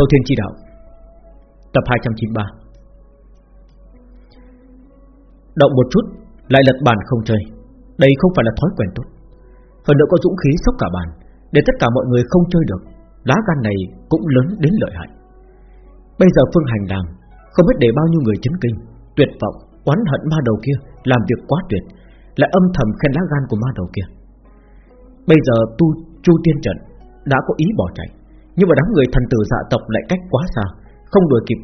Thâu Thiên Chi Đạo Tập 293 Động một chút Lại lật bàn không chơi. Đây không phải là thói quen tốt. Hơn nữa có dũng khí sốc cả bàn Để tất cả mọi người không chơi được Lá gan này cũng lớn đến lợi hại. Bây giờ Phương Hành làm Không biết để bao nhiêu người chấn kinh Tuyệt vọng, oán hận ma đầu kia Làm việc quá tuyệt Lại âm thầm khen lá gan của ma đầu kia. Bây giờ tu chu tiên trận Đã có ý bỏ chạy. Nhưng mà đám người thần tử dạ tộc lại cách quá xa, Không đuổi kịp.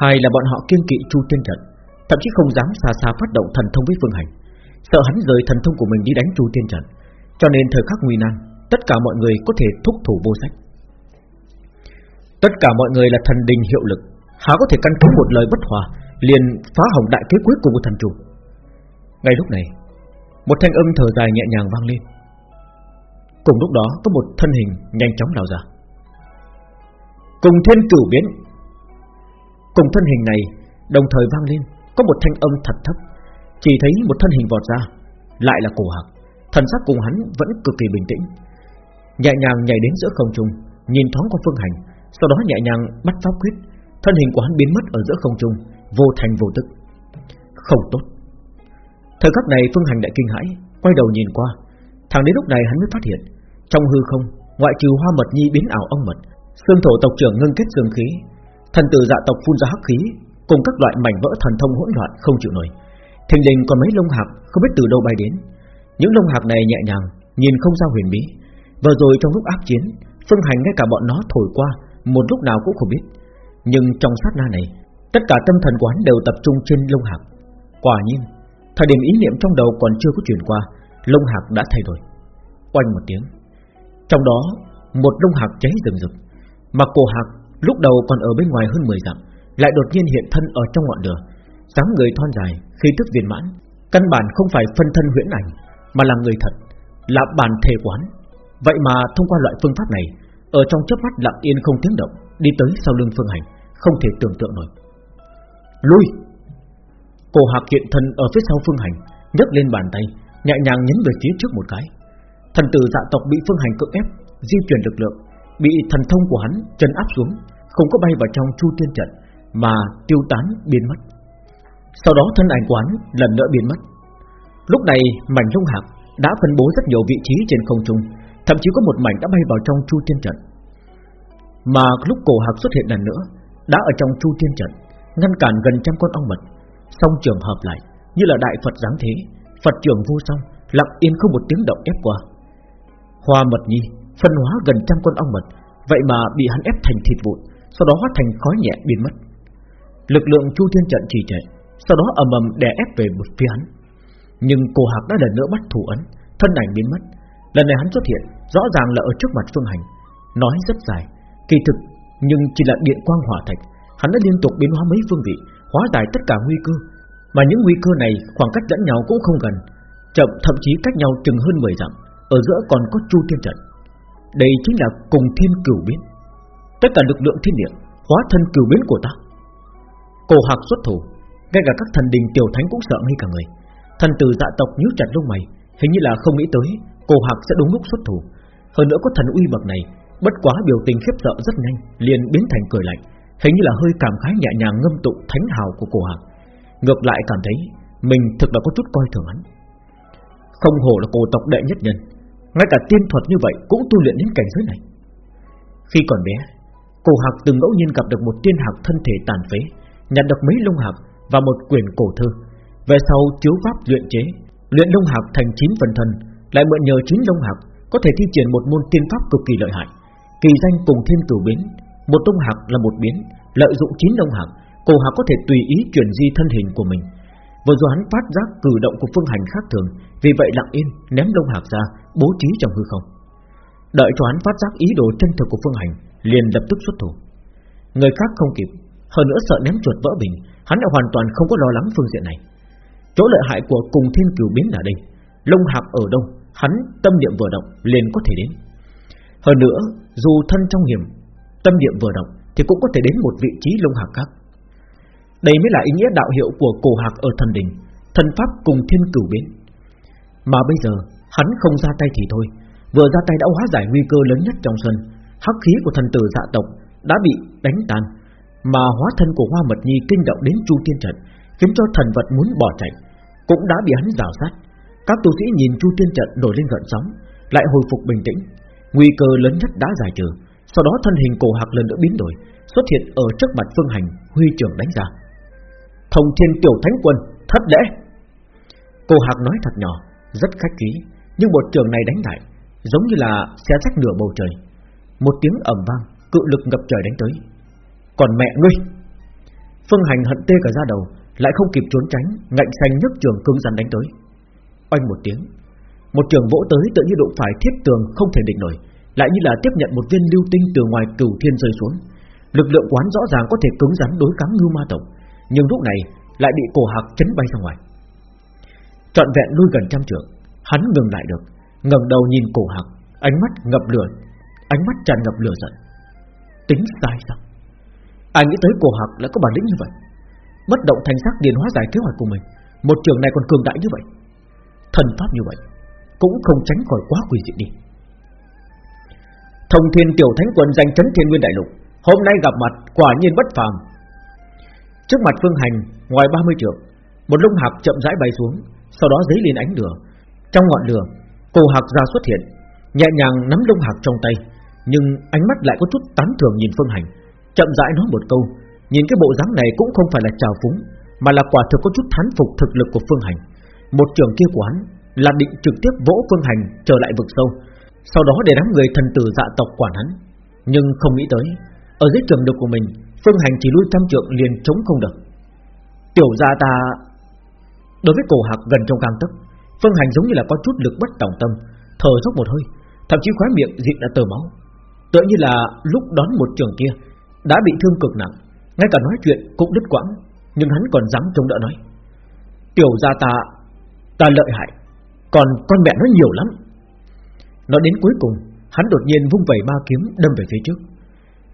Hai là bọn họ kiên kỵ chu tiên trận Thậm chí không dám xa xa phát động thần thông với Phương Hành. Sợ hắn rời thần thông của mình đi đánh chu tiên trận Cho nên thời khắc nguy nan, Tất cả mọi người có thể thúc thủ vô sách. Tất cả mọi người là thần đình hiệu lực, Há có thể căn cứ một lời bất hòa, Liền phá hỏng đại kế cuối cùng của thần chủ. Ngay lúc này, Một thanh âm thở dài nhẹ nhàng vang lên. Cùng lúc đó, có một thân hình nhanh chóng lao ra. Cùng thiên cửu biến. Cùng thân hình này, Đồng thời vang lên, Có một thanh âm thật thấp. Chỉ thấy một thân hình vọt ra, Lại là cổ hạc. Thần sắc cùng hắn vẫn cực kỳ bình tĩnh. Nhẹ nhàng nhảy đến giữa không trung, Nhìn thoáng qua phương hành, Sau đó nhẹ nhàng bắt pháp quyết. Thân hình của hắn biến mất ở giữa không trung, Vô thành vô tức. Không tốt. Thời khắc này phương hành đại kinh hãi, Quay đầu nhìn qua. Thằng đến lúc này hắn mới phát hiện, Trong hư không, Ngoại trừ hoa mật nhi biến ảo ông mật Xương thổ tộc trưởng ngưng kết dương khí. Thần tử dạ tộc phun ra hắc khí, Cùng các loại mảnh vỡ thần thông hỗn loạn không chịu nổi. Thình lình còn mấy lông hạc, Không biết từ đâu bay đến. Những lông hạc này nhẹ nhàng, Nhìn không ra huyền bí. Vừa rồi trong lúc ác chiến, Phương hành ngay cả bọn nó thổi qua, Một lúc nào cũng không biết. Nhưng trong sát na này, Tất cả tâm thần quán đều tập trung trên lông hạc. Quả nhiên, Thời điểm ý niệm trong đầu còn chưa có chuyển qua, Lông hạc đã thay đổi. Oanh một tiếng. Trong đó, một lông hạc cháy rừng rực. Mà cổ hạc lúc đầu còn ở bên ngoài hơn 10 dặm, Lại đột nhiên hiện thân ở trong ngọn lửa. Dáng người thon dài, khí tức viên mãn, Căn bản không phải phân thân huyễn ảnh, Mà là người thật, Là bản thể quán. Vậy mà thông qua loại phương pháp này, Ở trong chớp mắt lặng yên không tiếng động, Đi tới sau lưng phương hành, Không thể tưởng tượng nổi. Lui! Cổ hạc hiện thân ở phía sau phương hành, nhấc lên bàn tay, Nhẹ nhàng nhấn về phía trước một cái. Thần tử dạ tộc bị phương hành cưỡng ép, Di chuyển lực lượng Bị thần thông của hắn chân áp xuống, Không có bay vào trong chu tiên trận, Mà tiêu tán biến mất. Sau đó thân ảnh quán lần nữa biến mất. Lúc này mảnh lông hạc Đã phân bố rất nhiều vị trí trên không trung, Thậm chí có một mảnh đã bay vào trong chu tiên trận. Mà lúc cổ hạc xuất hiện lần nữa, Đã ở trong chu tiên trận, Ngăn cản gần trăm con ong mật, Song trường hợp lại, Như là đại Phật giáng thế, Phật trưởng vô song, Lặng yên không một tiếng động ép qua. Hoa mật nhi phân hóa gần trăm con ong mật, Vậy mà bị hắn ép thành thịt vụn, Sau đó hóa thành khói nhẹ biến mất. Lực lượng chu thiên trận trì trệ, Sau đó ầm ầm đè ép về một phía hắn. Nhưng cô hạc đã lần nữa bắt thủ ấn, Thân ảnh biến mất. Lần này hắn xuất hiện, Rõ ràng là ở trước mặt phương hành. Nói rất dài, Kỳ thực, Nhưng chỉ là điện quang hỏa thạch, Hắn đã liên tục biến hóa mấy phương vị, Hóa giải tất cả nguy cơ. Mà những nguy cơ này khoảng cách lẫn nhau cũng không gần, Chậm, thậm chí cách nhau chừng hơn 10 dặm, Ở giữa còn có chu thiên trận. Đây chính là cùng thiên cửu biến. Tất cả lực lượng thiên địa, Hóa thân cửu biến của ta. Cổ hạc xuất thủ, Ngay cả các thần đình tiểu thánh cũng sợ ngay cả người. Thần tử dạ tộc nhíu chặt lông mày, Hình như là không nghĩ tới Cổ hạc sẽ đúng lúc xuất thủ. Hơn nữa có thần uy bậc này, Bất quá biểu tình khiếp sợ rất nhanh, liền biến thành cười lạnh, Hình như là hơi cảm khái nhẹ nhàng ngâm tụng thánh hào của cổ hạc. Ngược lại cảm thấy Mình thực là có chút coi thường hắn. Không hổ là cổ tộc đệ nhất nhân ngay cả tiên thuật như vậy Cũng tu luyện đến cảnh giới này. Khi còn bé, Cổ hạc từng ngẫu nhiên gặp được một tiên hạc thân thể tàn phế Nhận được mấy lông hạc Và một quyển cổ thư Về sau, chiếu pháp luyện chế, Luyện lông hạc thành chín phần thân Lại mượn nhờ chín lông hạc Có thể thi triển một môn tiên pháp cực kỳ lợi hại. Kỳ danh cùng thiên tử biến, Một lông hạc là một biến, Lợi dụng chín lông hạc, Cổ hạc có thể tùy ý chuyển di thân hình của mình. Vừa rồi hắn phát giác cử động của phương hành khác thường, Vì vậy lặng yên ném lông hạc ra Bố trí trong hư không. Đợi cho hắn phát giác ý đồ chân thực của phương hành, Liền lập tức xuất thủ. Người khác không kịp, Hơn nữa sợ ném chuột vỡ bình, Hắn đã hoàn toàn không có lo lắng phương diện này. Chỗ lợi hại của cùng thiên cửu biến là đây, Lông hạc ở đâu Hắn tâm niệm vừa động liền có thể đến. Hơn nữa, dù thân trong hiểm, Tâm niệm vừa động Thì cũng có thể đến một vị trí lông hạc khác. Đây mới là ý nghĩa đạo hiệu của cổ hạc ở thần đình Thần pháp cùng thiên cửu biến. Mà bây giờ Hắn không ra tay thì thôi Vừa ra tay đã hóa giải nguy cơ lớn nhất trong sân Hắc khí của thần tử dạ tộc đã bị đánh tan, mà hóa thân của Hoa Mật Nhi kinh động đến Chu Tiên Trận, khiến cho thần vật muốn bỏ chạy, cũng đã bị hắn rào sát. Các tu sĩ nhìn Chu Tiên Trận nổi lên gợn sóng, lại hồi phục bình tĩnh, nguy cơ lớn nhất đã giải trừ. Sau đó thân hình cổ hạc lần nữa biến đổi, xuất hiện ở trước mặt Phương Hành, huy trưởng đánh ra. Thông Thiên Tiểu Thánh Quân, thất lễ. cô hạc nói thật nhỏ, rất khách khí, nhưng một trường này đánh lại, giống như là xé rách nửa bầu trời. Một tiếng ầm vang, cự lực ngập trời đánh tới. Còn mẹ ngươi! Phương Hành hận tê cả da đầu, lại không kịp trốn tránh, ngạnh xanh nhấc trường cứng rắn đánh tới. Oanh một tiếng, một trường vỗ tới tự như đụng phải thiết tường không thể địch nổi, lại như là tiếp nhận một viên lưu tinh từ ngoài cửu thiên rơi xuống. Lực lượng quán rõ ràng có thể cứng rắn đối kháng ngưu ma tộc, nhưng lúc này lại bị cổ hạc chấn bay ra ngoài. Trọn vẹn lui gần trăm trường hắn ngừng lại được, ngẩng đầu nhìn cổ hạc, ánh mắt ngập lửa, ánh mắt tràn ngập lửa giận. Tính sai sao? Ai nghĩ tới cổ hạc lại có bản lĩnh như vậy? Bất động thành sắc điền hóa giải kế hoạch của mình, một trường này còn cường đại như vậy, thần pháp như vậy, cũng không tránh khỏi quá quỷ dị đi. Thông Thiên Tiểu Thánh Quân danh chấn Thiên Nguyên Đại Lục, hôm nay gặp mặt quả nhiên bất phàm. Trước mặt Phương Hành, ngoài 30 trượng, một lông hạc chậm rãi bay xuống, sau đó giấy lên ánh lửa. Trong ngọn lửa, cổ hạc ra xuất hiện, nhẹ nhàng nắm lông hạc trong tay, nhưng ánh mắt lại có chút tán thưởng nhìn Phương Hành, chậm rãi nói một câu, nhìn cái bộ dáng này cũng không phải là trào phúng, mà là quả thực có chút thán phục thực lực của Phương Hành. Một trường kia của hắn là định trực tiếp vỗ Phương Hành trở lại vực sâu, sau đó để đám người thần tử dạ tộc quản hắn. Nhưng không nghĩ tới, ở dưới trường lực của mình, Phương Hành chỉ lui trăm trượng liền chống không được. Tiểu gia ta Đối với cổ hạc gần trong gang tấc Phương Hành giống như là có chút lực bất tòng tâm, Thở dốc một hơi, Thậm chí khóe miệng dịp đã tờ máu. Tựa như là lúc đón một trường kia, Đã bị thương cực nặng, Ngay cả nói chuyện cũng đứt quãng, Nhưng hắn còn dám chống đỡ nói. Tiểu gia ta Ta lợi hại, Còn con mẹ nó nhiều lắm. Nói đến cuối cùng, Hắn đột nhiên vung vẩy ba kiếm đâm về phía trước.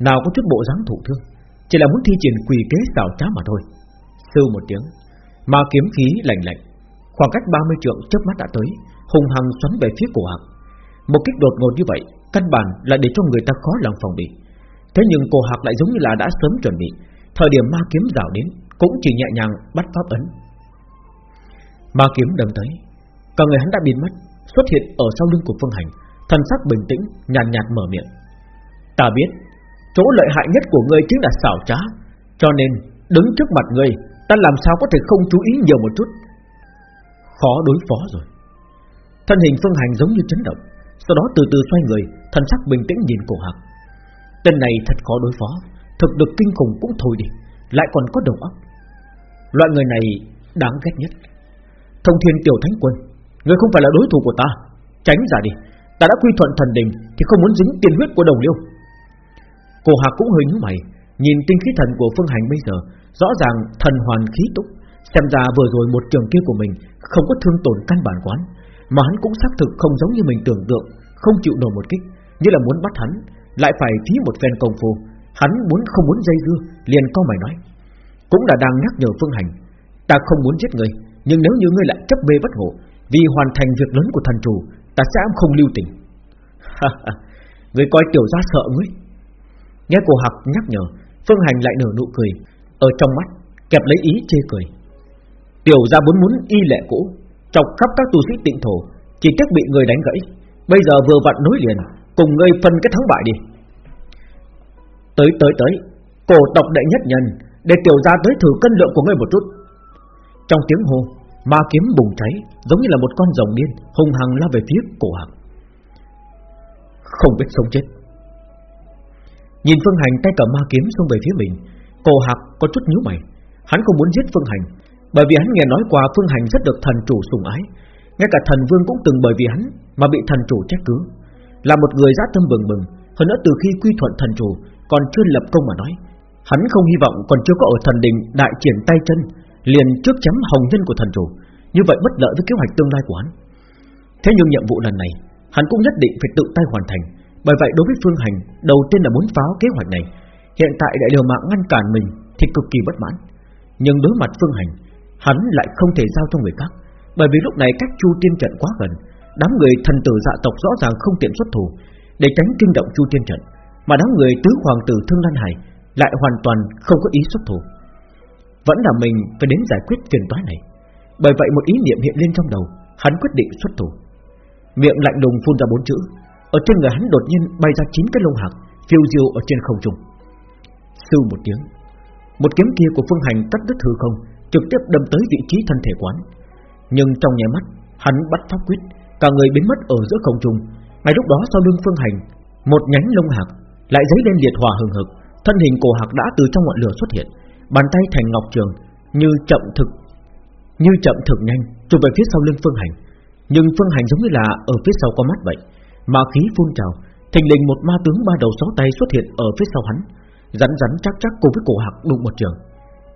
Nào có chút bộ dáng thủ thương, Chỉ là muốn thi triển quỷ kế xảo trá mà thôi. Sư một tiếng, Ma kiếm khí lạnh lạnh Khoảng cách 30 trượng chớp mắt đã tới Hùng hăng xoắn về phía cổ hạc Một kích đột ngột như vậy Căn bản là để cho người ta khó lòng phòng bị. Thế nhưng cổ hạc lại giống như là đã sớm chuẩn bị Thời điểm ma kiếm rào đến Cũng chỉ nhẹ nhàng bắt pháp ấn. Ma kiếm đâm tới Cả người hắn đã biến mất Xuất hiện ở sau lưng của phương hành Thần sắc bình tĩnh nhàn nhạt, nhạt mở miệng. Ta biết Chỗ lợi hại nhất của ngươi chính là xảo trá Cho nên đứng trước mặt ngươi Ta làm sao có thể không chú ý nhiều một chút? Khó đối phó rồi. Thân hình phương hành giống như chấn động, Sau đó từ từ xoay người, Thần sắc bình tĩnh nhìn cổ hạc. Tên này thật khó đối phó, Thực được kinh khủng cũng thôi đi, Lại còn có đầu óc. Loại người này đáng ghét nhất. Thông thiên tiểu thánh quân, Người không phải là đối thủ của ta, Tránh ra đi, Ta đã quy thuận thần đình Thì không muốn dính tiền huyết của đồng liêu. Cổ hạc cũng hơi nhíu mày, Nhìn tinh khí thần của phương hành bây giờ, Rõ ràng thần hoàn khí túc. Xem ra vừa rồi một trường kia của mình Không có thương tổn căn bản quán, Mà hắn cũng xác thực không giống như mình tưởng tượng, Không chịu nổi một kích Như là muốn bắt hắn, Lại phải thí một phen công phu. Hắn muốn không muốn dây dưa, Liền co mày nói. Cũng là đang nhắc nhở phương hành, Ta không muốn giết người, Nhưng nếu như ngươi lại chấp bê bất ngộ Vì hoàn thành việc lớn của thần chủ, Ta sẽ không lưu tình. Người coi tiểu gia sợ ngươi. Nghe cổ học nhắc nhở, Phương Hành lại nở nụ cười, Ở trong mắt, kẹp lấy ý chê cười. Tiểu gia muốn muốn y lệ cũ, Chọc khắp các tu sĩ tịnh thổ, Chỉ tiếc bị người đánh gãy. Bây giờ vừa vặn nối liền, Cùng ngươi phân cái thắng bại đi. Tới tới tới, Cổ tộc đệ nhất nhân, Để tiểu gia tới thử cân lượng của ngươi một chút. Trong tiếng hô, Ma kiếm bùng cháy, Giống như là một con rồng điên hùng hăng lao về phía cổ hạc Không biết sống chết. Nhìn Phương Hành tay cầm ma kiếm xông về phía mình, Cổ hạc có chút nhíu mày. Hắn không muốn giết Phương Hành bởi vì hắn nghe nói qua Phương Hành rất được thần chủ sủng ái. Ngay cả thần vương cũng từng bởi vì hắn Mà bị thần chủ trách cứ. Là một người giá tâm bừng bừng, Hơn nữa từ khi quy thuận thần chủ, Còn chưa lập công mà nói. Hắn không hy vọng còn chưa có ở thần đình đại triển tay chân, Liền trước chấm hồng nhân của thần chủ. Như vậy bất lợi với kế hoạch tương lai của hắn. Thế nhưng nhiệm vụ lần này, Hắn cũng nhất định phải tự tay hoàn thành. Bởi vậy đối với Phương Hành, Đầu tiên là muốn phá kế hoạch này. Hiện tại đại điều mạng ngăn cản mình Thì cực kỳ bất mãn. Nhưng đối mặt Phương Hành Hắn lại không thể giao cho người khác, Bởi vì lúc này cách Chu Tiên Trận quá gần, Đám người thần tử dạ tộc rõ ràng không tiện xuất thủ Để tránh kinh động Chu Tiên Trận, Mà đám người tứ hoàng tử Thương Lan Hải Lại hoàn toàn không có ý xuất thủ. Vẫn là mình phải đến giải quyết phiền toái này. Bởi vậy một ý niệm hiện lên trong đầu, Hắn quyết định xuất thủ. Miệng lạnh lùng phun ra bốn chữ, Ở trên người hắn đột nhiên bay ra chín cái lông hạc, Phiêu diêu ở trên không trung. Sư một tiếng, Một kiếm kia của phương hành cắt đứt hư không Trực tiếp đâm tới vị trí thân thể quán. Nhưng trong nháy mắt, Hắn bắt pháp quyết, Cả người biến mất ở giữa không trung. Ngay lúc đó sau lưng phương hành, Một nhánh lông hạc, lại giấy lên liệt hỏa hừng hực. Thân hình cổ hạc đã từ trong ngọn lửa xuất hiện, Bàn tay thành ngọc trường, Như chậm thực, Như chậm thực nhanh, chụp về phía sau lưng phương hành. Nhưng phương hành giống như là ở phía sau có mắt vậy ma khí phun trào, Thình lình một ma tướng ba đầu sáu tay xuất hiện ở phía sau hắn. Rắn rắn chắc chắc cùng với cổ hạc đụng một trường.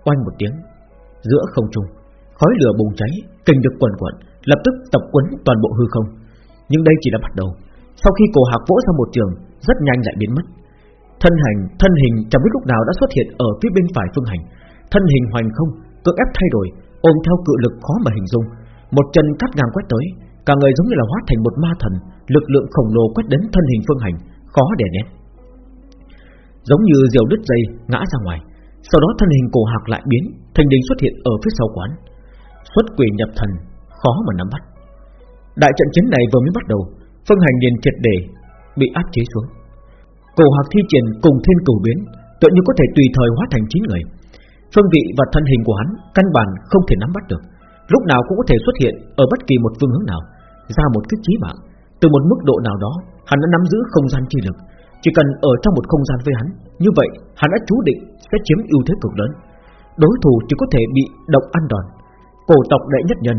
Oanh một tiếng Giữa không trung. Khói lửa bùng cháy Kinh được quần quẩn Lập tức tập quấn toàn bộ hư không. Nhưng đây chỉ là bắt đầu. Sau khi cổ hạc vỗ ra một trường Rất nhanh lại biến mất. Thân hành, thân hình chẳng biết lúc nào đã xuất hiện ở phía bên phải phương hành. Thân hình hoành không, cưỡng ép thay đổi Ôm theo cự lực khó mà hình dung. Một chân cắt ngang quét tới Cả người giống như là hóa thành một ma thần Lực lượng khổng lồ quét đến thân hình phương hành Khó để né. Giống như diều đứt dây ngã ra ngoài. Sau đó thân hình cổ hạc lại biến, Thành đình xuất hiện ở phía sau quán. Xuất quỷ nhập thần, Khó mà nắm bắt. Đại trận chiến này vừa mới bắt đầu, Phương hành liền triệt để, Bị áp chế xuống. Cổ hạc thi triển cùng thiên cửu biến, Tự như có thể tùy thời hóa thành chín người. Phương vị và thân hình của hắn Căn bản không thể nắm bắt được. Lúc nào cũng có thể xuất hiện ở bất kỳ một phương hướng nào, Ra một kích trí mạng. Từ một mức độ nào đó, Hắn đã nắm giữ không gian chi lực. Chỉ cần ở trong một không gian với hắn, Như vậy hắn đã chú định sẽ chiếm ưu thế cực lớn. Đối thủ chỉ có thể bị động ăn đòn. Cổ tộc đệ nhất nhân,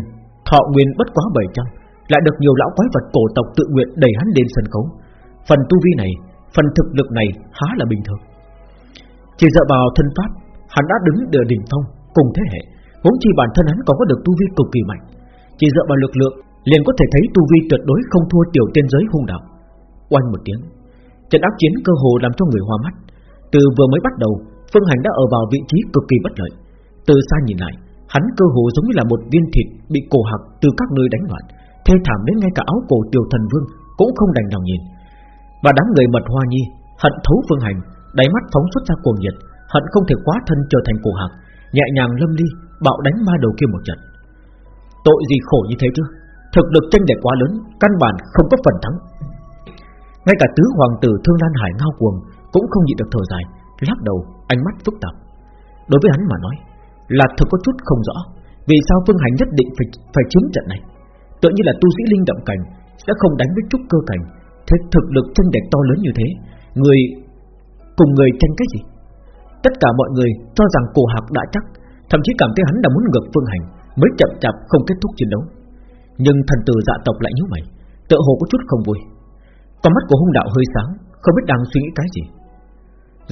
Thọ nguyên bất quá 700 Lại được nhiều lão quái vật cổ tộc tự nguyện đẩy hắn lên sân khấu. Phần tu vi này, Phần thực lực này há là bình thường. Chỉ dựa vào thân pháp, Hắn đã đứng ở đỉnh phong cùng thế hệ, Huống chi bản thân hắn còn có được tu vi cực kỳ mạnh. Chỉ dựa vào lực lượng, liền có thể thấy tu vi tuyệt đối không thua tiểu tiên giới hung đạo. Oanh một tiếng. Trận ác chiến cơ hồ làm cho người hoa mắt. Từ vừa mới bắt đầu, Phương Hành đã ở vào vị trí cực kỳ bất lợi. Từ xa nhìn lại, Hắn cơ hồ giống như là một viên thịt bị cổ hạc từ các nơi đánh loạn, Thê thảm đến ngay cả áo cổ tiểu thần vương Cũng không đành lòng nhìn. Và đám người mật hoa nhi Hận thấu Phương Hành, Đáy mắt phóng xuất ra cuồng nhiệt, Hận không thể quá thân trở thành cổ hạc, Nhẹ nhàng lâm ly, bạo đánh ma đầu kia một trận. Tội gì khổ như thế chứ? Thực lực tranh lệch quá lớn, Căn bản không có phần thắng. Ngay cả tứ hoàng tử Thương Lan Hải ngao cuồng Cũng không nhịn được thở dài Lắc đầu ánh mắt phức tạp. Đối với hắn mà nói Là thực có chút không rõ Vì sao Phương Hành nhất định phải, phải chiếm trận này. Tự như là tu sĩ linh động cảnh Sẽ không đánh với trúc cơ cảnh Thế thực lực tranh lệch to lớn như thế Người cùng người tranh cái gì? Tất cả mọi người cho rằng cổ hạc đã chắc Thậm chí cảm thấy hắn đã muốn ngược phương hành Mới chậm chạp không kết thúc chiến đấu. Nhưng thần tử dạ tộc lại nhíu mày Tự hồ có chút không vui. Con mắt của hung đạo hơi sáng, Không biết đang suy nghĩ cái gì.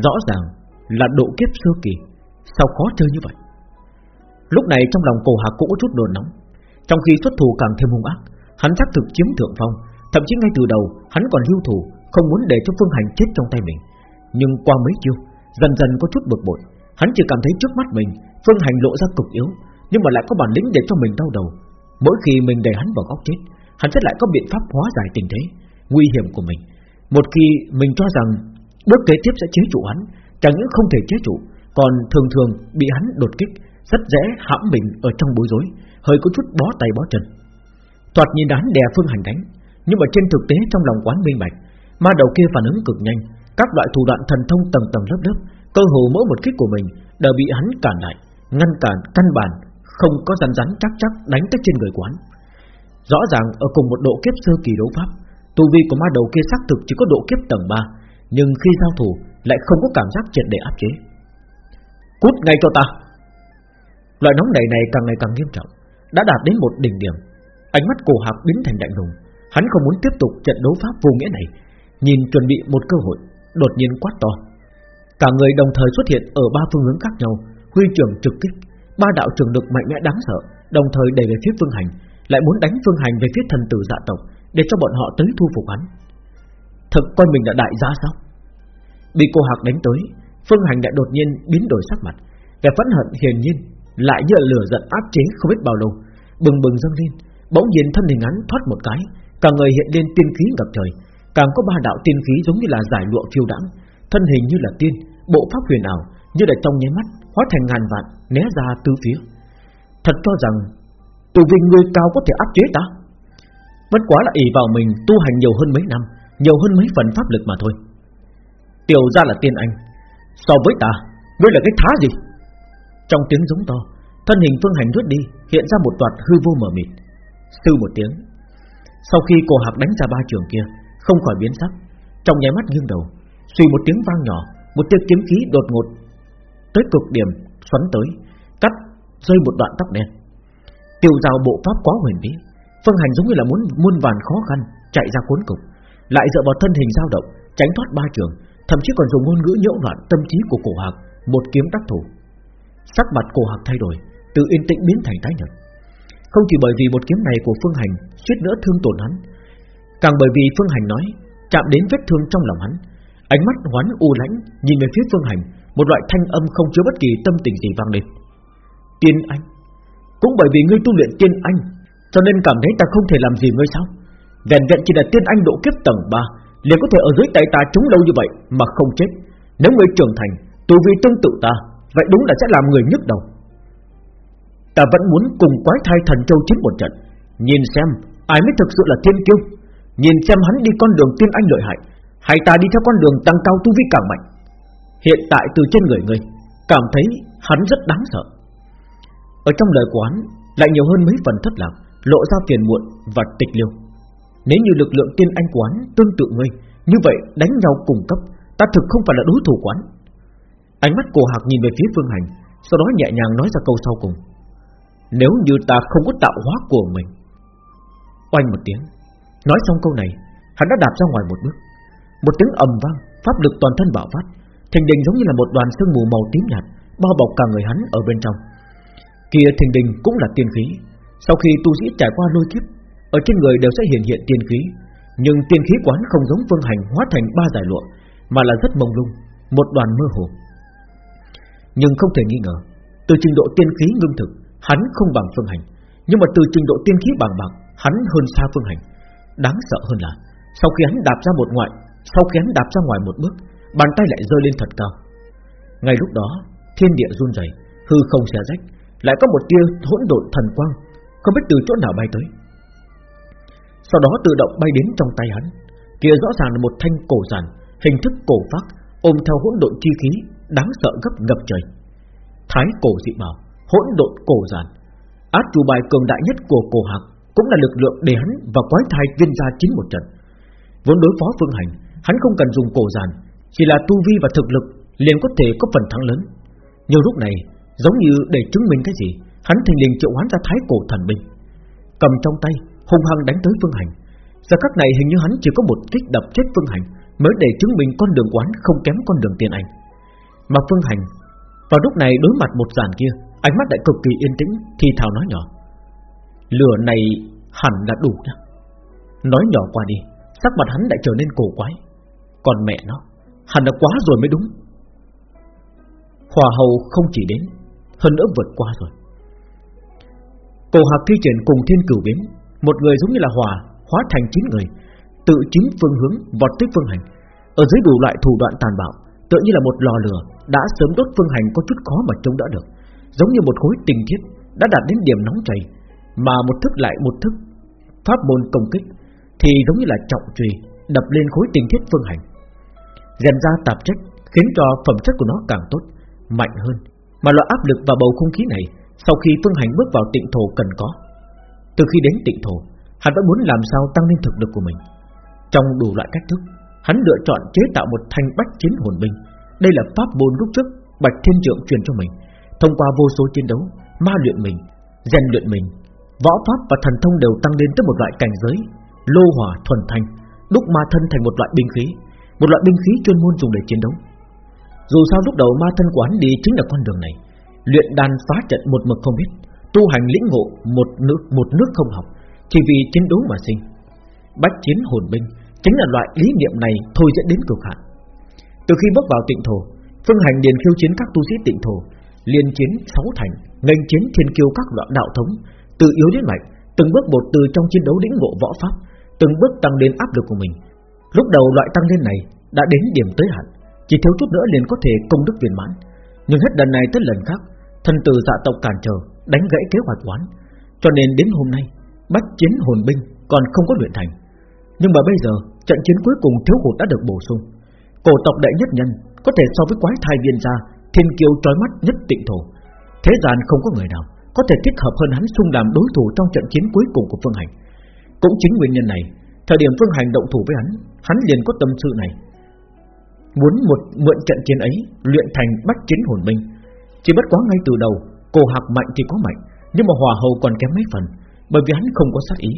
Rõ ràng là độ kiếp sơ kỳ, Sao khó chơi như vậy? Lúc này trong lòng cổ hạc cũng có chút đồn nóng. Trong khi xuất thủ càng thêm hung ác, Hắn xác thực chiếm thượng phong, Thậm chí ngay từ đầu, hắn còn lưu thủ, Không muốn để cho phương hành chết trong tay mình. Nhưng qua mấy chiêu, Dần dần có chút bực bội. Hắn chỉ cảm thấy trước mắt mình, Phương Hành lộ ra cực yếu, Nhưng mà lại có bản lĩnh để cho mình đau đầu. Mỗi khi mình đẩy hắn vào góc chết, Hắn sẽ lại có biện pháp hóa giải tình thế. Nguy hiểm của mình Một khi mình cho rằng bước kế tiếp sẽ chế trụ hắn Chẳng những không thể chế trụ Còn thường thường bị hắn đột kích Rất dễ hãm mình ở trong bối rối Hơi có chút bó tay bó chân Thoạt nhìn hắn đè Phương Hành đánh Nhưng mà trên thực tế trong lòng quán minh bạch Ma đầu kia phản ứng cực nhanh Các loại thủ đoạn thần thông tầng tầng lớp lớp Cơ hồ mỗi một kích của mình đều bị hắn cản lại ngăn cản căn bản không có rắn rắn chắc chắc đánh tới trên người quán. Rõ ràng ở cùng một độ kiếp sơ kỳ đấu pháp, tu vi của ma đầu kia xác thực chỉ có độ kiếp tầng 3, nhưng khi giao thủ lại không có cảm giác triệt để áp chế. Cút ngay cho ta. Loại nóng này này càng ngày càng nghiêm trọng, đã đạt đến một đỉnh điểm. Ánh mắt cổ hạc biến thành đại lùng, hắn không muốn tiếp tục trận đấu pháp vô nghĩa này, nhìn chuẩn bị một cơ hội, đột nhiên quát to. Cả người đồng thời xuất hiện ở ba phương hướng khác nhau, huy trưởng trực kích, ba đạo trường lực mạnh mẽ đáng sợ, đồng thời đẩy về phía Phương Hành, lại muốn đánh Phương Hành về phía thần tử dạ tộc, để cho bọn họ tới thu phục hắn. Thật coi mình là đại gia sao? Bị cô Hạc đánh tới, Phương Hành đã đột nhiên biến đổi sắc mặt, vẻ phẫn hận hiển nhiên lại như lửa giận áp chế không biết bao lâu, bừng bừng dâng lên, bỗng nhiên thân hình hắn thoát một cái, cả người hiện lên tiên khí ngập trời, càng có ba đạo tiên khí giống như là giải lụa phiêu đãng, thân hình như là tiên, bộ pháp huyền ảo, như là trong nháy mắt hóa thành ngàn vạn, né ra tứ phía. Thật cho rằng Tù vi người cao có thể áp chế ta. Bất quá là ỷ vào mình tu hành nhiều hơn mấy năm, nhiều hơn mấy phần pháp lực mà thôi. Tiểu ra là tiên anh, so với ta, ngươi là cái thá gì? Trong tiếng giống to, thân hình phương hành rút đi, hiện ra một toạt hư vô mờ mịt. Sư một tiếng. Sau khi cổ hạc đánh ra ba trường kia, không khỏi biến sắc, trong nháy mắt nghiêng đầu, Xùy một tiếng vang nhỏ, một tia kiếm khí đột ngột tới cực điểm xoắn tới, cắt rơi một đoạn tóc đen. tiểu rào bộ pháp quá huyền bí, phương hành giống như là muốn muôn vàn khó khăn chạy ra cuốn cục, lại dựa vào thân hình dao động tránh thoát ba trường, thậm chí còn dùng ngôn ngữ nhiễu loạn tâm trí của cổ hạc, một kiếm đắc thủ. Sắc mặt cổ hạc thay đổi, từ yên tĩnh biến thành tái nhợt. Không chỉ bởi vì một kiếm này của Phương Hành suýt nữa thương tổn hắn, càng bởi vì Phương Hành nói chạm đến vết thương trong lòng hắn, ánh mắt hoán u lãnh nhìn về phía Phương Hành, một loại thanh âm không chứa bất kỳ tâm tình gì vang lên. Tiên anh, cũng bởi vì ngươi tu luyện tiên anh, cho nên cảm thấy ta không thể làm gì ngươi sao? Vẹn vẹn chỉ là tiên anh độ kiếp tầng 3 liền có thể ở dưới tay ta chúng lâu như vậy mà không chết. Nếu ngươi trưởng thành, tu vi tương tự ta, vậy đúng là sẽ làm người nhức đầu. Ta vẫn muốn cùng quái thai thần châu chiến một trận, nhìn xem ai mới thực sự là thiên kiêu, nhìn xem hắn đi con đường tiên anh lợi hại, hay ta đi theo con đường tăng cao tu vi càng mạnh. Hiện tại từ trên người ngươi, cảm thấy hắn rất đáng sợ. Ở trong lời của hắn lại nhiều hơn mấy phần thất lạc, lộ ra phiền muộn và tịch liêu. Nếu như lực lượng tiên anh quán tương tự ngươi, Như vậy đánh nhau cùng cấp, Ta thực không phải là đối thủ quán. Ánh mắt cổ hạc nhìn về phía Phương Hành, Sau đó nhẹ nhàng nói ra câu sau cùng. Nếu như ta không có tạo hóa của mình. Oanh một tiếng. Nói xong câu này, Hắn đã đạp ra ngoài một bước. Một tiếng ầm vang, Pháp lực toàn thân bạo phát Thình đình giống như là một đoàn sương mù màu tím nhạt, Bao bọc cả người hắn ở bên trong. Kia thình đình cũng là tiên khí sau khi tu sĩ trải qua lôi kiếp ở trên người đều sẽ hiện hiện tiên khí, nhưng tiên khí quán không giống phương hành hóa thành ba giải lụa, mà là rất mông lung, một đoàn mơ hồ. Nhưng không thể nghi ngờ, từ trình độ tiên khí ngưng thực, hắn không bằng phương hành, nhưng mà từ trình độ tiên khí bằng bạc, hắn hơn xa phương hành. Đáng sợ hơn là, sau khi hắn đạp ra một ngoại, sau khi hắn đạp ra ngoài một bước, bàn tay lại rơi lên thật cao. Ngay lúc đó, thiên địa run rẩy, hư không xé rách, lại có một tia hỗn độn thần quang, không biết từ chỗ nào bay tới. Sau đó tự động bay đến trong tay hắn. Kia rõ ràng là một thanh cổ giản, Hình thức cổ phác, Ôm theo hỗn độn chi khí, Đáng sợ gấp ngập trời. Thái cổ dị bảo, Hỗn độn cổ giản. Át chủ bài cường đại nhất của cổ hạc Cũng là lực lượng để hắn và quái thai viên ra chính một trận. Vốn đối phó phương hành, Hắn không cần dùng cổ giản, Chỉ là tu vi và thực lực liền có thể có phần thắng lớn. Nhưng lúc này, Giống như để chứng minh cái gì Hắn thình liền triệu hoán ra thái cổ thần binh Cầm trong tay hung hăng đánh tới Phương Hành. Giờ khắc này hình như hắn chỉ có một kích đập chết Phương Hành mới để chứng minh con đường quán không kém con đường tiền ảnh Mà Phương Hành vào lúc này đối mặt một giàn kia, ánh mắt lại cực kỳ yên tĩnh, thì thào nói nhỏ: lửa này hẳn là đủ nhá. Nói nhỏ qua đi, sắc mặt hắn lại trở nên cổ quái. Còn mẹ nó, hẳn là quá rồi mới đúng. Hòa hầu không chỉ đến, hơn nữa vượt qua rồi. Cổ hạc thi triển cùng thiên cửu biến một người giống như là hỏa hóa thành chín người, tự chính phương hướng vọt tới phương hành. Ở dưới đủ loại thủ đoạn tàn bạo, tựa như là một lò lửa đã sớm đốt phương hành có chút khó mà chống đỡ được, giống như một khối tinh thiết đã đạt đến điểm nóng chảy, mà một thức lại một thức pháp môn công kích thì giống như là trọng trùy đập lên khối tinh thiết phương hành. Dần ra tạp chất khiến cho phẩm chất của nó càng tốt, mạnh hơn, mà loại áp lực và bầu không khí này sau khi phương hành bước vào tịnh thổ cần có từ khi đến tịnh thổ Hắn vẫn muốn làm sao tăng lên thực lực của mình. Trong đủ loại cách thức Hắn lựa chọn chế tạo một thanh bách chiến hồn binh. Đây là pháp môn lúc trước Bạch Thiên Trượng truyền cho mình. Thông qua vô số chiến đấu Ma luyện mình, rèn luyện mình Võ pháp và thần thông đều tăng lên tới một loại cảnh giới Lô hỏa thuần thanh Đúc ma thân thành một loại binh khí Một loại binh khí chuyên môn dùng để chiến đấu. Dù sao lúc đầu ma thân quán đi chính là con đường này Luyện đan phá trận một mực không biết tu hành lĩnh ngộ một nước một nước không học, chỉ vì chiến đấu mà sinh. Bách chiến hồn binh chính là loại lý niệm này thôi dẫn đến cực hạn. Từ khi bước vào tịnh thổ, Phương Hành điền khiêu chiến các tu sĩ tịnh thổ, liên chiến sáu thành, nghênh chiến thiên kiêu các loại đạo thống, từ yếu đến mạnh, từng bước một từ trong chiến đấu lĩnh ngộ võ pháp, từng bước tăng lên áp lực của mình. Lúc đầu loại tăng lên này đã đến điểm tới hạn, Chỉ thiếu chút nữa liền có thể công đức viên mãn Nhưng hết lần này tới lần khác Thân từ dạ tộc cản trở, Đánh gãy kế hoạch quán Cho nên đến hôm nay Bắt chiến hồn binh còn không có luyện thành. Nhưng mà bây giờ, trận chiến cuối cùng thiếu hụt đã được bổ sung. Cổ tộc đại nhất nhân Có thể so với quái thai viên gia, Thiên kiêu trói mắt nhất tịnh thổ. Thế gian không có người nào Có thể thích hợp hơn hắn xung làm đối thủ Trong trận chiến cuối cùng của Phương Hành. Cũng chính nguyên nhân này, Thời điểm Phương Hành động thủ với hắn Hắn liền có tâm sự này. Muốn một mượn trận chiến ấy Luyện thành bắt chiến hồn binh chỉ bất quá ngay từ đầu, Cổ hạc mạnh thì có mạnh, Nhưng mà hòa hầu còn kém mấy phần, Bởi vì hắn không có sát ý.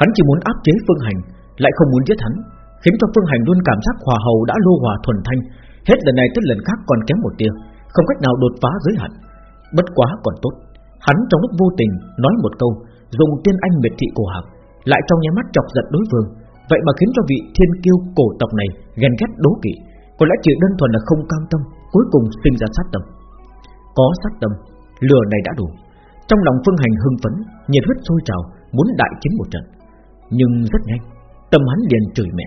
Hắn chỉ muốn áp chế Phương Hành, Lại không muốn giết hắn, Khiến cho Phương Hành luôn cảm giác hòa hầu đã lô hòa thuần thanh. Hết lần này tới lần khác còn kém một tia, Không cách nào đột phá giới hạn. Bất quá còn tốt, Hắn trong lúc vô tình nói một câu, Dùng tiên anh miệt thị cổ hạc, Lại trong nháy mắt chọc giận đối phương. Vậy mà khiến cho vị thiên kiêu cổ tộc này Ghen ghét đố kỵ, Có lẽ chỉ đơn thuần là không cam tâm, Cuối cùng sinh ra sát tâm. Có sát tâm Lừa này đã đủ. Trong lòng phương hành hưng phấn, Nhiệt huyết sôi trào, Muốn đại chiến một trận. Nhưng rất nhanh, Tâm hắn liền chửi mẹ.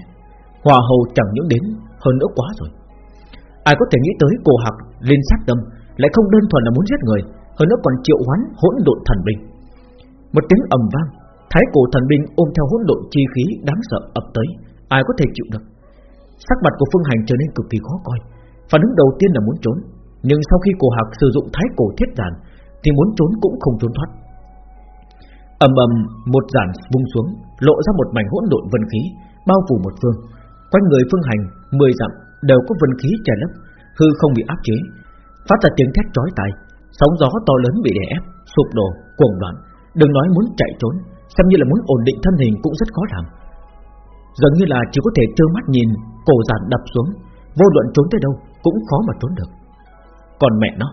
Hòa hầu chẳng những đến, Hơn nữa quá rồi. Ai có thể nghĩ tới cô hạc lên sát tâm, lại không đơn thuần là muốn giết người, hơn nữa còn triệu hoán hỗn độn thần binh. Một tiếng ầm vang, thái cổ thần binh ôm theo hỗn độn chi khí đáng sợ ập tới, ai có thể chịu được? Sắc mặt của phương hành trở nên cực kỳ khó coi, phản ứng đầu tiên là muốn trốn nhưng sau khi cổ hạc sử dụng thái cổ thiết giản thì muốn trốn cũng không trốn thoát ầm ầm một giản vung xuống lộ ra một mảnh hỗn độn vân khí bao phủ một phương quanh người phương hành mười dặm đều có vân khí che lấp hư không bị áp chế phát ra tiếng thét chói tai, sóng gió to lớn bị đè ép, sụp đổ, cuồng loạn. Đừng nói muốn chạy trốn, xem như là muốn ổn định thân hình cũng rất khó làm. Dường như là chỉ có thể trơ mắt nhìn cổ giản đập xuống, vô luận trốn tới đâu cũng khó mà trốn được. Còn mẹ nó,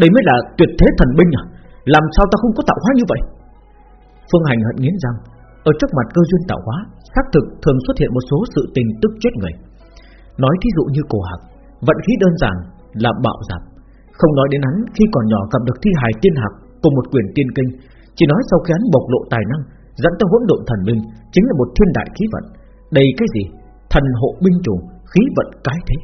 đây mới là tuyệt thế thần binh à? Làm sao ta không có tạo hóa như vậy? Phương Hành hận nghiến răng, ở trước mặt cơ duyên tạo hóa, xác thực thường xuất hiện một số sự tình tức chết người. Nói thí dụ như cổ hạc, vận khí đơn giản là bạo dạp, không nói đến hắn khi còn nhỏ gặp được thi hài tiên hạc cùng một quyền tiên kinh, chỉ nói sau khi hắn bộc lộ tài năng, dẫn tới hỗn độn thần binh chính là một thiên đại khí vận. Đây cái gì? Thần hộ binh chủ, khí vận cái thế.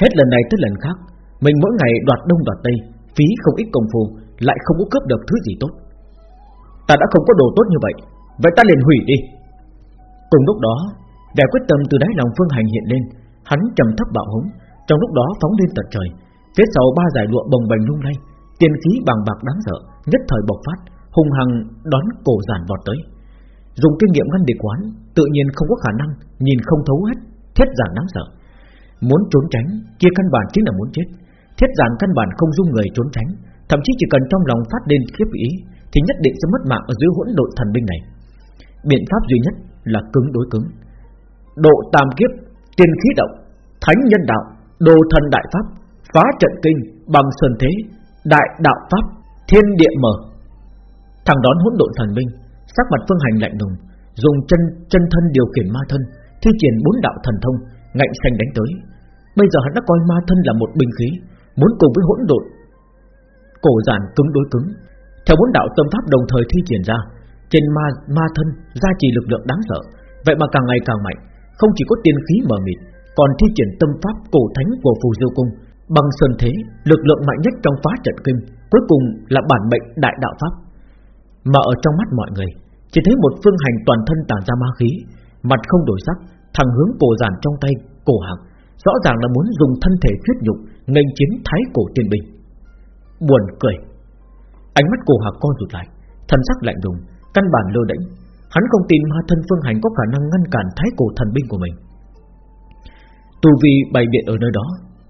Hết lần này tới lần khác, mình mỗi ngày đoạt đông đoạt tây, phí không ít công phu, lại không có cướp được thứ gì tốt. Ta đã không có đồ tốt như vậy, vậy ta liền hủy đi. Cùng lúc đó, vẻ quyết tâm từ đáy lòng Phương Hành hiện lên, hắn trầm thấp bạo hống, trong lúc đó phóng lên tận trời, Phía sau ba giải lụa bồng bềnh lung lay Tiền khí bằng bạc đáng sợ Nhất thời bộc phát Hùng hằng đón cổ giản vọt tới Dùng kinh nghiệm ngăn địch quán Tự nhiên không có khả năng Nhìn không thấu hết Thiết giản đáng sợ Muốn trốn tránh Kia căn bản chính là muốn chết Thiết giản căn bản không dung người trốn tránh Thậm chí chỉ cần trong lòng phát lên khiếp ý Thì nhất định sẽ mất mạng ở dưới hỗn độn thần binh này Biện pháp duy nhất là cứng đối cứng Độ tam kiếp Tiên khí động Thánh nhân đạo Đồ thần đại pháp phá trận kinh bằng sơn thế, đại đạo pháp, thiên địa mở. Thằng đón hỗn độn thần binh, sắc mặt phương hành lạnh lùng, dùng chân chân thân điều khiển ma thân, thi triển bốn đạo thần thông, ngạnh xanh đánh tới. Bây giờ hắn đã coi ma thân là một binh khí, muốn cùng với hỗn độn. Cổ giản cứng đối cứng. Theo bốn đạo tâm pháp đồng thời thi triển ra, trên ma ma thân gia trì lực lượng đáng sợ, vậy mà càng ngày càng mạnh, không chỉ có tiên khí mờ mịt, còn thi triển tâm pháp cổ thánh của phù diêu cung, Bằng sơn thế Lực lượng mạnh nhất trong phá trận kinh Cuối cùng là bản mệnh đại đạo pháp. Mà ở trong mắt mọi người Chỉ thấy một phương hành toàn thân tản ra ma khí Mặt không đổi sắc thẳng hướng cổ giản trong tay cổ hạc. Rõ ràng là muốn dùng thân thể huyết nhục, nghênh chiến thái cổ tiên binh. Buồn cười. Ánh mắt cổ hạc co rụt lại Thân sắc lạnh lùng, Căn bản lơ đễnh. Hắn không tin ma thân phương hành có khả năng ngăn cản thái cổ thần binh của mình. Tu vi bày biện ở nơi đó,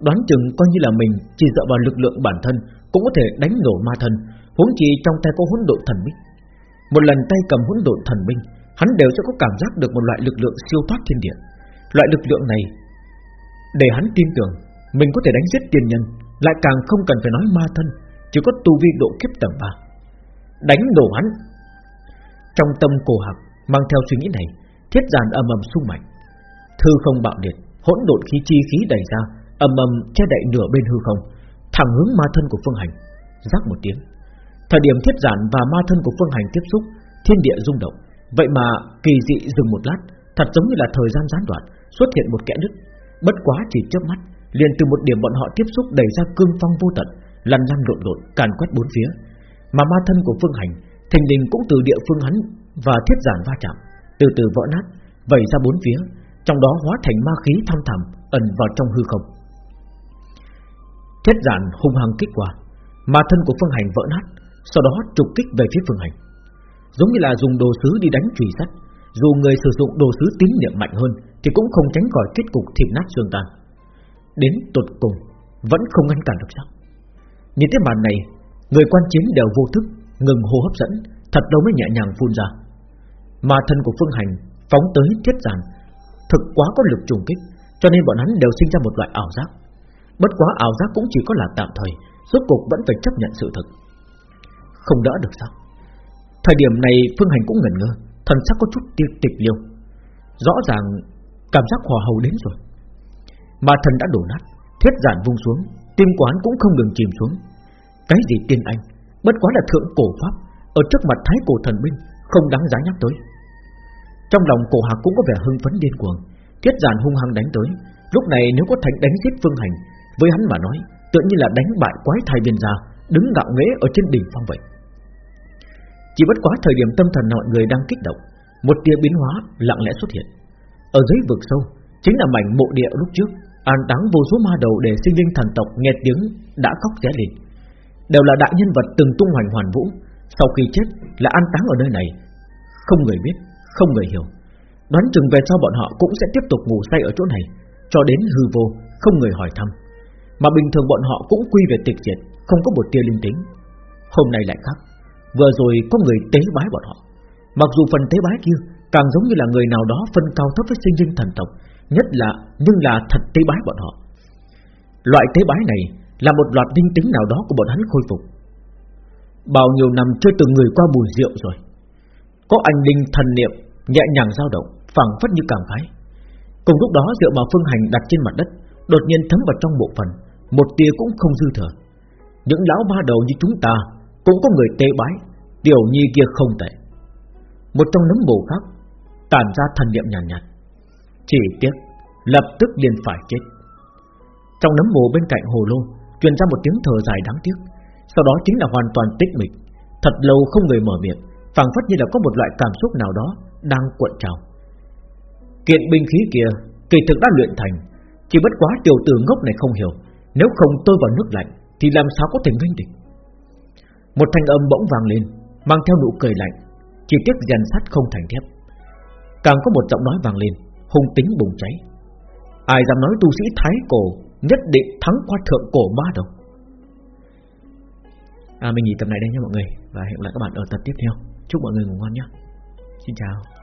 Đoán chừng coi như là mình Chỉ dựa vào lực lượng bản thân Cũng có thể đánh nổ ma thân, Huống chi trong tay có hỗn độn thần binh. Một lần tay cầm hỗn độn thần binh, Hắn đều sẽ có cảm giác được một loại lực lượng siêu thoát thiên địa. Loại lực lượng này để hắn tin tưởng Mình có thể đánh giết tiên nhân Lại càng không cần phải nói ma thân Chỉ có tu vi độ kiếp tầng 3 Đánh đổ hắn Trong tâm cổ hạc Mang theo suy nghĩ này Thiết giàn âm ầm sung mạnh Thư không bạo liệt Hỗn độn khí chi khí đầy ra âm ầm che đậy nửa bên hư không, thẳng hướng ma thân của Phương Hành. Rắc một tiếng, thời điểm thiết giản và ma thân của Phương Hành tiếp xúc, thiên địa rung động. Vậy mà kỳ dị dừng một lát, thật giống như là thời gian gián đoạn, xuất hiện một kẽ nứt. Bất quá chỉ chớp mắt, liền từ một điểm bọn họ tiếp xúc đẩy ra cương phong vô tận, lăn lăn lộn lộn, càn quét bốn phía. Mà ma thân của Phương Hành, thình lình cũng từ địa phương hắn và thiết giản va chạm, từ từ vỡ nát, vẩy ra bốn phía, trong đó hóa thành ma khí thăm thẳm ẩn vào trong hư không. Thiết giản hung hăng kích qua, ma thân của Phương Hành vỡ nát, sau đó trục kích về phía Phương Hành, giống như là dùng đồ sứ đi đánh trùy sắt. Dù người sử dụng đồ sứ tín niệm mạnh hơn thì cũng không tránh khỏi kết cục thịt nát xương tan. Đến tột cùng Vẫn không ngăn cản được sao? Nhìn thấy màn này Người quan chiến đều vô thức Ngừng hô hấp dẫn Thật lâu mới nhẹ nhàng phun ra. Mà thân của Phương Hành Phóng tới thiết giản, Thực quá có lực trùng kích Cho nên bọn hắn đều sinh ra một loại ảo giác. Bất quá ảo giác cũng chỉ có là tạm thời Rốt cuộc vẫn phải chấp nhận sự thực Không đỡ được sao? Thời điểm này Phương Hành cũng ngẩn ngơ Thần sắc có chút tiêu tịch liêu. Rõ ràng cảm giác hòa hầu đến rồi. Mà thần đã đổ nát, Thiết giản vung xuống, Tim quán cũng không ngừng chìm xuống. Cái gì tiên anh? Bất quá là thượng cổ pháp, Ở trước mặt thái cổ thần binh Không đáng giá nhắc tới. Trong lòng cổ hạc cũng có vẻ hưng phấn điên cuồng. Thiết giản hung hăng đánh tới. Lúc này nếu có thành đánh giết phương hành, Với hắn mà nói Tự nhiên là đánh bại quái thai biên gia Đứng ngạo nghễ ở trên đỉnh phong vậy. Chỉ bất quá thời điểm tâm thần mọi người đang kích động, Một tia biến hóa lặng lẽ xuất hiện. Ở dưới vực sâu Chính là mảnh mộ địa lúc trước An táng vô số ma đầu để sinh linh thần tộc nghe tiếng đã khóc rẽ lên. Đều là đại nhân vật từng tung hoành hoàn vũ Sau khi chết là an táng ở nơi này. Không người biết, không người hiểu. Đoán chừng về sau bọn họ cũng sẽ tiếp tục ngủ say ở chỗ này Cho đến hư vô, không người hỏi thăm. Mà bình thường bọn họ cũng quy về tịch diệt Không có một tia linh tính. Hôm nay lại khác Vừa rồi có người tế bái bọn họ. Mặc dù phần tế bái kia Càng giống như là người nào đó phân cao thấp với sinh linh thần tộc, Nhất là, Nhưng là thật tế bái bọn họ. Loại tế bái này Là một loạt linh tính nào đó của bọn hắn khôi phục. Bao nhiêu năm chưa từng người qua bùi rượu rồi, Có anh linh thần niệm Nhẹ nhàng dao động phẳng phất như cảm khái. Cùng lúc đó, rượu mà phương hành đặt trên mặt đất, Đột nhiên thấm vào trong bộ phận Một tia cũng không dư thừa. Những lão ba đầu như chúng ta cũng có người tế bái, Tiểu nhi kia không tệ. Một trong nấm bồ khác Tản ra thần niệm nhàn nhạt, nhạt Chỉ tiếc Lập tức liền phải chết. Trong nấm mồ bên cạnh hồ lô Truyền ra một tiếng thở dài đáng tiếc. Sau đó chính là hoàn toàn tích mịch. Thật lâu không người mở miệng phảng phất như là có một loại cảm xúc nào đó Đang cuộn trào. Kiện binh khí kia Kỳ thực đã luyện thành. Chỉ bất quá tiểu tử ngốc này không hiểu Nếu không tôi vào nước lạnh Thì làm sao có thể nghênh địch. Một thanh âm bỗng vang lên Mang theo nụ cười lạnh. Chỉ tiếc rèn sắt không thành thép. Càng có một giọng nói vang lên, Hung tính bùng cháy. Ai dám nói tu sĩ thái cổ Nhất định thắng qua thượng cổ ma đâu À mình nghỉ tập này đây nha mọi người, Và hẹn gặp lại các bạn ở tập tiếp theo. Chúc mọi người ngủ ngon nhé. Xin chào.